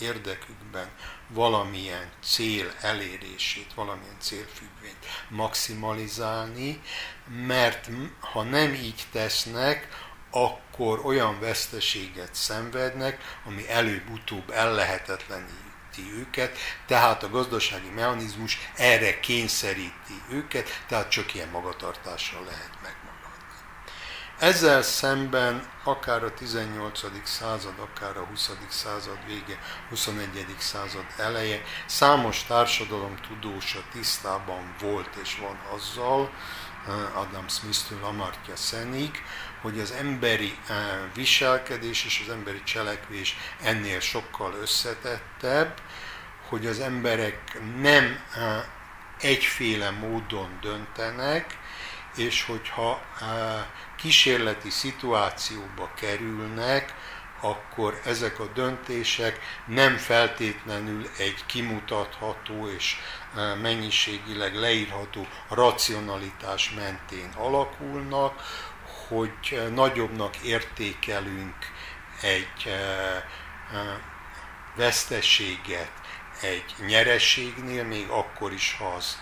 érdekükben valamilyen cél elérését, valamilyen célfüggvényt maximalizálni, mert ha nem így tesznek, akkor olyan veszteséget szenvednek, ami előbb-utóbb ellehetetleníti őket, tehát a gazdasági mechanizmus erre kényszeríti őket, tehát csak ilyen magatartással lehet meg. Ezzel szemben akár a 18. század, akár a 20. század vége, 21. század eleje számos társadalomtudósa tisztában volt és van azzal, eh, Adam Smith-től Amartya Szenig, hogy az emberi eh, viselkedés és az emberi cselekvés ennél sokkal összetettebb, hogy az emberek nem eh, egyféle módon döntenek, és hogyha kísérleti szituációba kerülnek, akkor ezek a döntések nem feltétlenül egy kimutatható és e, mennyiségileg leírható racionalitás mentén alakulnak, hogy e, nagyobbnak értékelünk egy e, veszteséget egy nyereségnél, még akkor is, ha az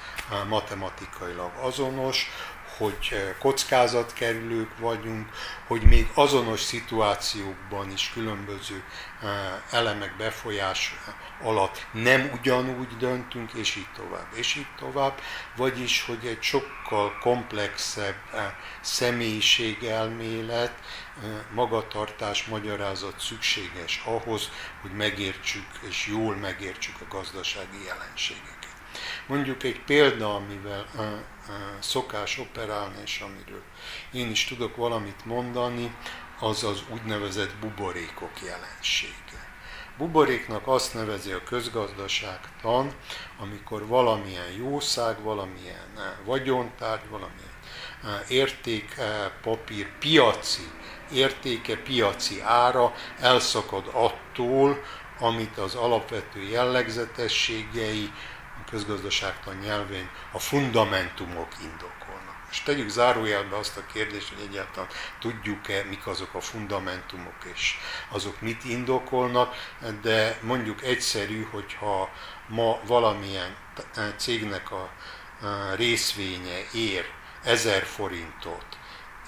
matematikailag azonos, hogy kockázatkerülők vagyunk, hogy még azonos szituációkban is különböző elemek befolyás alatt nem ugyanúgy döntünk, és így tovább, és így tovább, vagyis, hogy egy sokkal komplexebb személyiségelmélet, magatartás, magyarázat szükséges ahhoz, hogy megértsük és jól megértsük a gazdasági jelenségeket. Mondjuk egy példa, amivel szokás operálni, és amiről én is tudok valamit mondani, az az úgynevezett buborékok jelensége. Buboréknak azt nevezi a közgazdaságtan, amikor valamilyen jószág, valamilyen vagyontárgy, valamilyen értékpapír piaci értéke, piaci ára elszakad attól, amit az alapvető jellegzetességei, közgazdaságtan nyelvén a fundamentumok indokolnak. És tegyük zárójelbe azt a kérdést, hogy egyáltalán tudjuk-e, mik azok a fundamentumok, és azok mit indokolnak, de mondjuk egyszerű, hogyha ma valamilyen cégnek a részvénye ér 1000 forintot,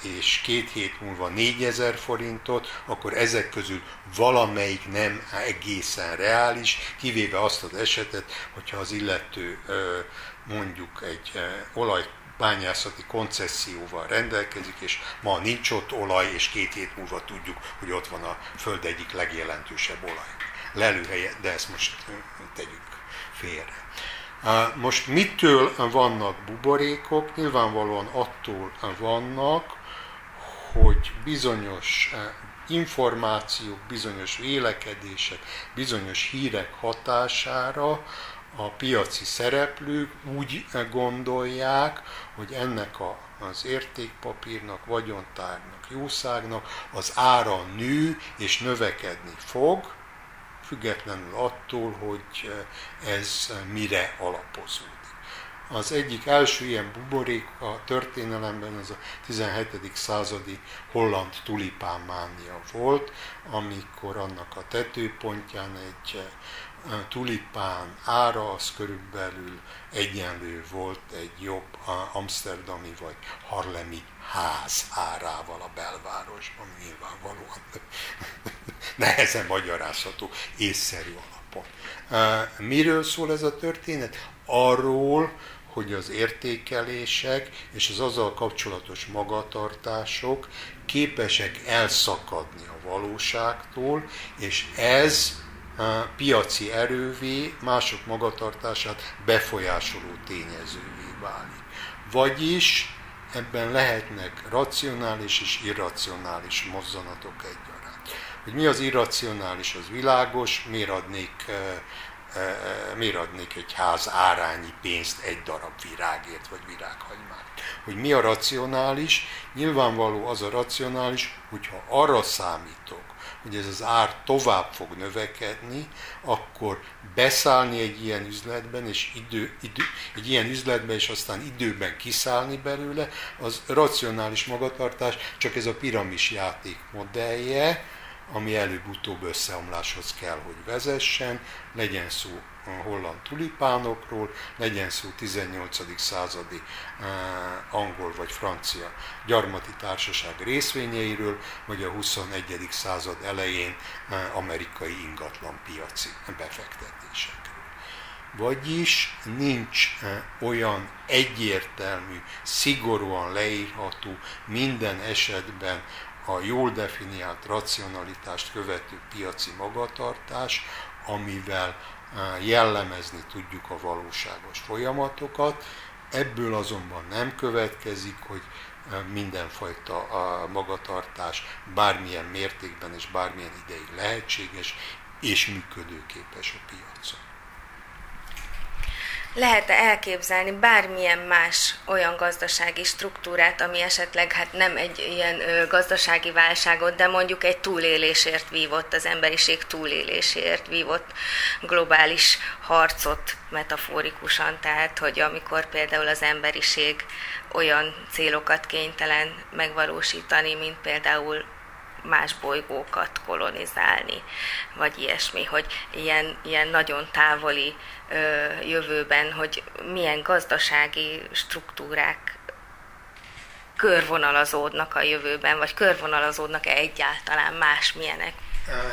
és két hét múlva 4000 forintot, akkor ezek közül valamelyik nem egészen reális, kivéve azt az esetet, hogyha az illető mondjuk egy olaj bányászati koncesszióval rendelkezik, és ma nincs ott olaj, és két hét múlva tudjuk, hogy ott van a föld egyik legjelentősebb olaj lelőhelye, de ezt most tegyük félre. Most mitől vannak buborékok? Nyilvánvalóan attól vannak, hogy bizonyos eh, információk, bizonyos vélekedések, bizonyos hírek hatására a piaci szereplők úgy gondolják, hogy ennek a, az értékpapírnak, vagyontárnak, jószágnak az ára nő és növekedni fog, függetlenül attól, hogy eh, ez mire alapozódik. Az egyik első ilyen buborék a történelemben az a 17. századi holland tulipánmánia volt, amikor annak a tetőpontján egy eh, tulipán ára az körülbelül egyenlő volt egy jobb amsterdami vagy harlemi ház árával a belvárosban, nyilvánvalóan nehezen magyarázható, észszerű alapon. Eh, miről szól ez a történet? Arról, hogy az értékelések és az azzal kapcsolatos magatartások képesek elszakadni a valóságtól, és ez piaci erővé mások magatartását befolyásoló tényezővé válik. Vagyis ebben lehetnek racionális és irracionális mozzanatok egyaránt. Hogy mi az irracionális, az világos, miért adnék miért adnék egy ház árányi pénzt egy darab virágért vagy virághagymát. Hogy mi a racionális? Nyilvánvaló az a racionális, hogyha arra számítok, hogy ez az ár tovább fog növekedni, akkor beszállni egy ilyen üzletben, és idő, idő, egy ilyen üzletben, és aztán időben kiszállni belőle, az racionális magatartás, csak ez a piramis játék modellje, ami előbb-utóbb összeomláshoz kell, hogy vezessen, legyen szó a holland tulipánokról, legyen szó 18. századi uh, angol vagy francia gyarmati társaság részvényeiről, vagy a 21. század elején uh, amerikai ingatlan piaci befektetésekről. Vagyis nincs uh, olyan egyértelmű, szigorúan leírható, minden esetben a jól definiált racionalitást követő piaci magatartás, amivel eh, jellemezni tudjuk a valóságos folyamatokat. Ebből azonban nem következik, hogy eh, mindenfajta magatartás bármilyen mértékben és bármilyen ideig lehetséges és működőképes a piacon. Lehet-e elképzelni bármilyen más olyan gazdasági struktúrát, ami esetleg hát nem egy ilyen gazdasági válságot, de mondjuk egy túlélésért vívott, az emberiség túlélésért vívott globális harcot metaforikusan, tehát hogy amikor például az emberiség olyan célokat kénytelen megvalósítani, mint például más bolygókat kolonizálni, vagy ilyesmi, hogy ilyen, ilyen nagyon távoli ö, jövőben, hogy milyen gazdasági struktúrák körvonalazódnak a jövőben, vagy körvonalazódnak-e egyáltalán más milyenek?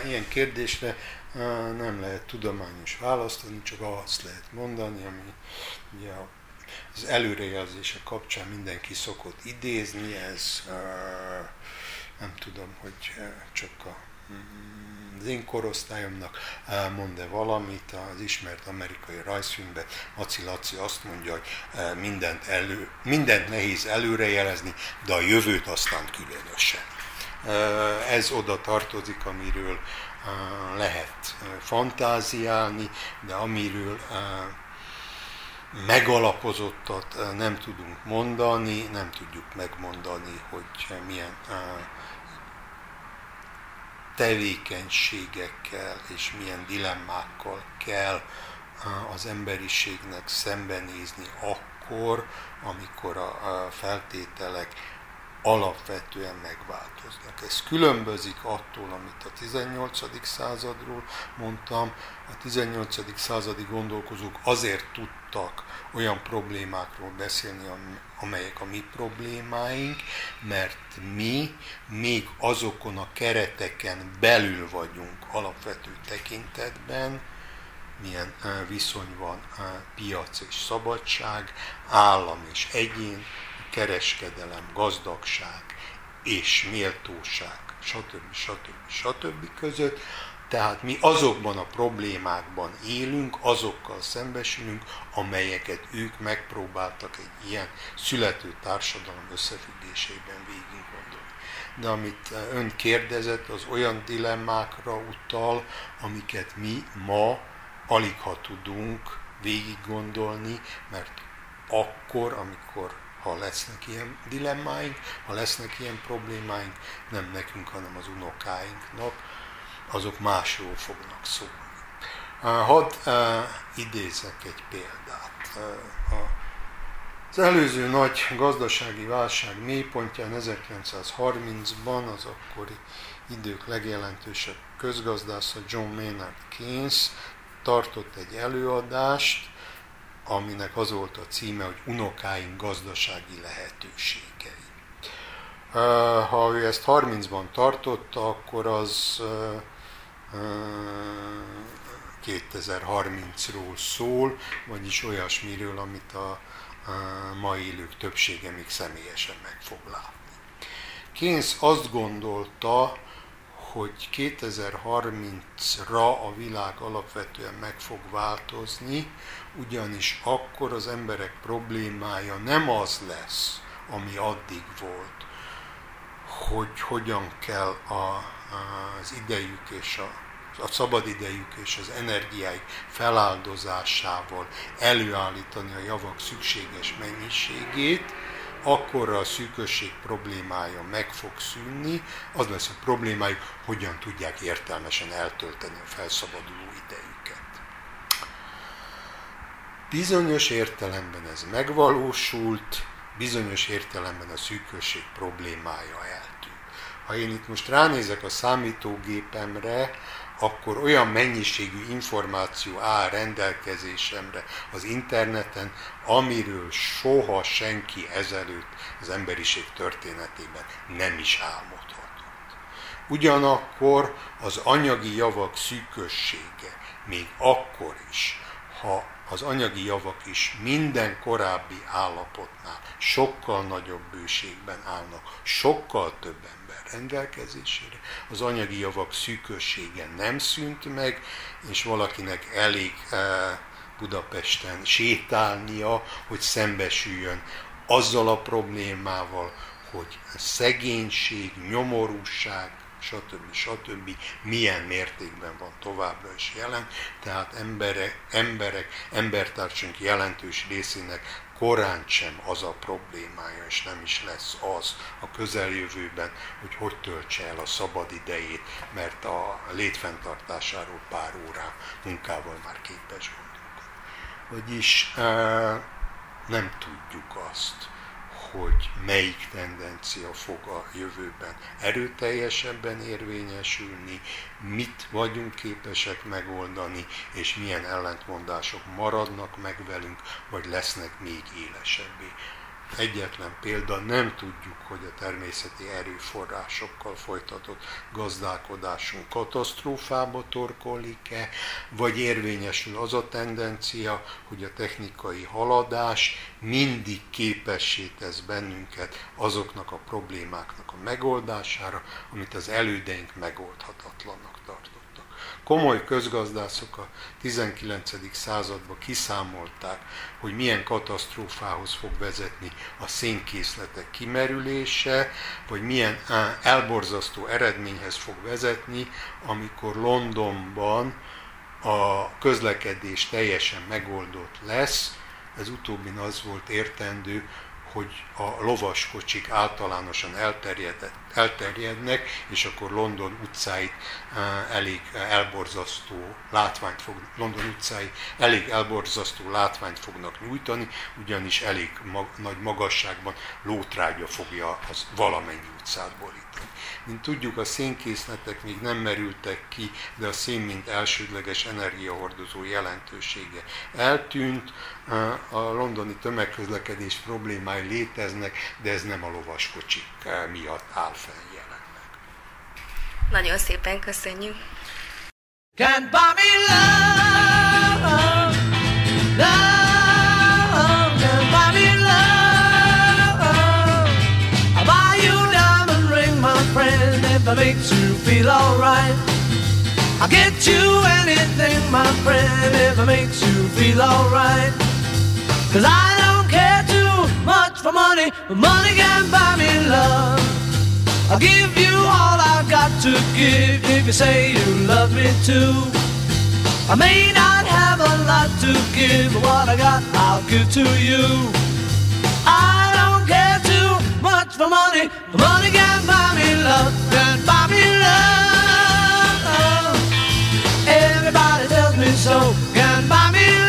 Ilyen kérdésre nem lehet tudományos választ adni, csak azt lehet mondani, ami ugye az előrejelzése kapcsán mindenki szokott idézni, ez nem tudom, hogy csak a az én korosztályomnak mond-e valamit, az ismert amerikai rajzfilmben Maci Laci azt mondja, hogy mindent, elő, mindent nehéz előrejelezni, de a jövőt aztán különösen. Ez oda tartozik, amiről lehet fantáziálni, de amiről megalapozottat nem tudunk mondani, nem tudjuk megmondani, hogy milyen tevékenységekkel és milyen dilemmákkal kell az emberiségnek szembenézni akkor, amikor a feltételek alapvetően megváltoznak. Ez különbözik attól, amit a 18. századról mondtam. A 18. századi gondolkozók azért tudtak olyan problémákról beszélni, amelyek a mi problémáink, mert mi még azokon a kereteken belül vagyunk alapvető tekintetben, milyen viszony van piac és szabadság, állam és egyén, kereskedelem, gazdagság és méltóság, stb. stb. stb. között. Tehát mi azokban a problémákban élünk, azokkal szembesülünk, amelyeket ők megpróbáltak egy ilyen születő társadalom összefüggésében végig. De amit ön kérdezett, az olyan dilemmákra utal, amiket mi ma alig ha tudunk végig mert akkor, amikor ha lesznek ilyen dilemmáink, ha lesznek ilyen problémáink, nem nekünk, hanem az unokáinknak, azok másról fognak szólni. Hadd idézek egy példát. Az előző nagy gazdasági válság mélypontján 1930-ban az akkori idők legjelentősebb közgazdásza John Maynard Keynes tartott egy előadást, aminek az volt a címe, hogy unokáink gazdasági lehetőségei. Ha ő ezt 30-ban tartotta, akkor az 2030-ról szól, vagyis olyasmiről, amit a mai élők többsége még személyesen meg fog látni. Keynes azt gondolta, hogy 2030-ra a világ alapvetően meg fog változni, ugyanis akkor az emberek problémája nem az lesz, ami addig volt, hogy hogyan kell a, az idejük és a, a szabad idejük és az energiáik feláldozásával előállítani a javak szükséges mennyiségét, akkor a szűkösség problémája meg fog szűnni, az lesz a problémájuk, hogyan tudják értelmesen eltölteni a felszabaduló idejüket. Bizonyos értelemben ez megvalósult, bizonyos értelemben a szűkösség problémája eltűnt. Ha én itt most ránézek a számítógépemre, akkor olyan mennyiségű információ áll rendelkezésemre az interneten, amiről soha senki ezelőtt az emberiség történetében nem is álmodhatott. Ugyanakkor az anyagi javak szűkössége még akkor is, ha az anyagi javak is minden korábbi állapotnál sokkal nagyobb bőségben állnak, sokkal több ember rendelkezésére. Az anyagi javak szűkössége nem szűnt meg, és valakinek elég eh, Budapesten sétálnia, hogy szembesüljön azzal a problémával, hogy szegénység, nyomorúság, stb. stb. milyen mértékben van továbbra is jelen, tehát emberek, emberek embertársunk jelentős részének korán sem az a problémája, és nem is lesz az a közeljövőben, hogy hogy töltse el a szabad idejét, mert a létfenntartásáról pár órá munkával már képes gondolkodni. Vagyis nem tudjuk azt, hogy melyik tendencia fog a jövőben erőteljesebben érvényesülni, mit vagyunk képesek megoldani, és milyen ellentmondások maradnak meg velünk, vagy lesznek még élesebbé. Egyetlen példa, nem tudjuk, hogy a természeti erőforrásokkal folytatott gazdálkodásunk katasztrófába torkolik-e, vagy érvényesül az a tendencia, hogy a technikai haladás mindig képessé tesz bennünket azoknak a problémáknak a megoldására, amit az elődeink megoldhatatlanak komoly közgazdászok a 19. században kiszámolták, hogy milyen katasztrófához fog vezetni a szénkészletek kimerülése, vagy milyen elborzasztó eredményhez fog vezetni, amikor Londonban a közlekedés teljesen megoldott lesz. Ez utóbbin az volt értendő, hogy a lovaskocsik általánosan elterjednek, és akkor London utcáit elég elborzasztó látványt fog, London utcái elég elborzasztó látványt fognak nyújtani, ugyanis elég mag, nagy magasságban lótrágya fogja az valamennyi utcát borítani. Mint tudjuk, a szénkészletek még nem merültek ki, de a szén, mint elsődleges energiahordozó jelentősége eltűnt. A londoni tömegközlekedés problémái léteznek, de ez nem a lovaskocsik miatt áll fenn jelenleg. Nagyon szépen köszönjük! Can't buy me love, makes you feel alright. I'll get you anything, my friend, if it makes you feel alright. Cause I don't care too much for money, but money can buy me love. I'll give you all I've got to give if you say you love me too. I may not have a lot to give, but what I got I'll give to you. I don't care too much for money, money can buy me love, can buy me love. Everybody tells me so, can buy me love.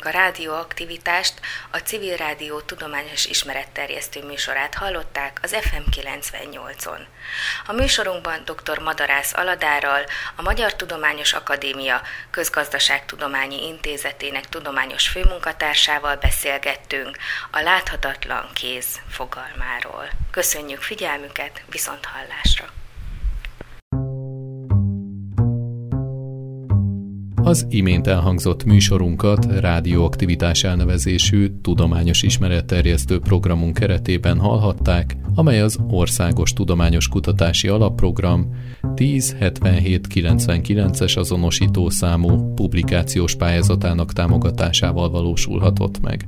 Önök a rádióaktivitást, a Civil Rádió tudományos ismeretterjesztő műsorát hallották az FM 98-on. A műsorunkban dr. Madarász Aladárral, a Magyar Tudományos Akadémia Közgazdaságtudományi Intézetének tudományos főmunkatársával beszélgettünk a láthatatlan kéz fogalmáról. Köszönjük figyelmüket, viszont hallásra! Az imént elhangzott műsorunkat rádióaktivitás elnevezésű tudományos ismeretterjesztő programunk keretében hallhatták, amely az Országos Tudományos Kutatási Alapprogram 107799-es azonosítószámú publikációs pályázatának támogatásával valósulhatott meg.